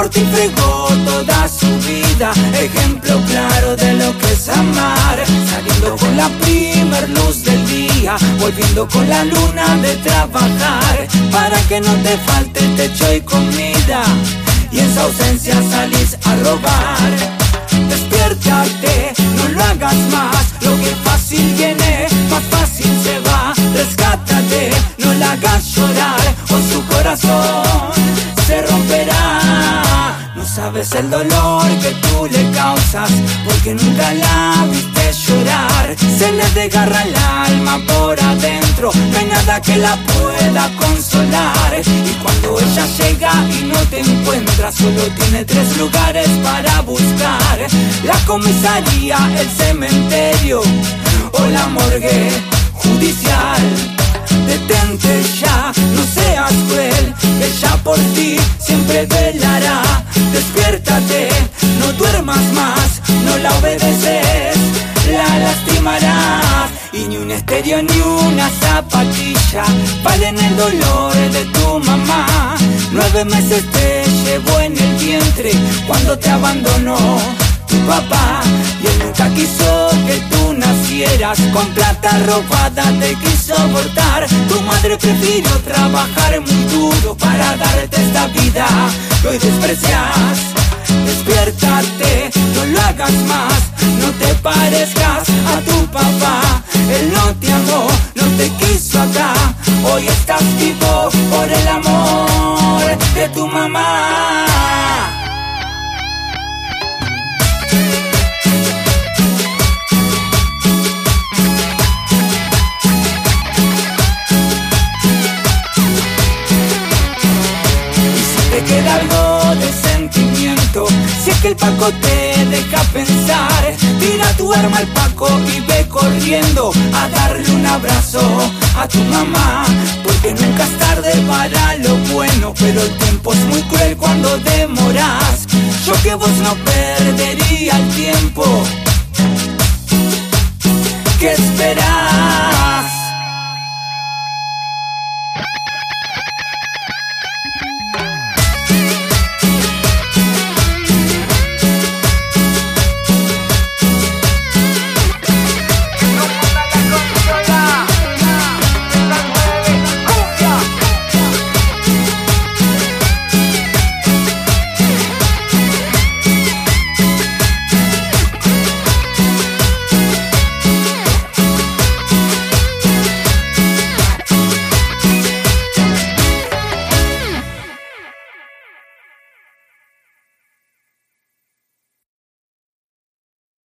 por ti fregó toda su vida, ejemplo claro de lo que es amar, saliendo con la primer luz del día, volviendo con la luna de trabajar, para que no te falte techo y comida, y en su ausencia salís a robar. Sabes el dolor que tú le causas, porque nunca la viste llorar. Se le desgarra el alma por adentro, no hay nada que la pueda consolar. Y cuando ella llega y no te encuentra, solo tiene tres lugares para buscar: la comisaría, el cementerio o la morgue judicial. Detente ya, no seas lastimarás. Y ni un estéreo ni una zapatilla valen el dolor de tu mamá. Nueve meses te llevó en el vientre cuando te abandonó tu papá y él nunca quiso que tú nacieras con plata robada te quiso abortar tu madre prefirió trabajar muy duro para darte esta vida que hoy desprecias despiértate no lo hagas más no te tu papá. Él no te amó no te quiso acá. Hoy estás vivo por el amor de tu mamá. Y si te queda algo de sentimiento, si es que el Paco te deja arma al Paco y ve corriendo a darle un abrazo a tu mamá. Porque nunca es tarde para lo bueno, pero el tiempo es muy cruel cuando demoras. Yo que vos no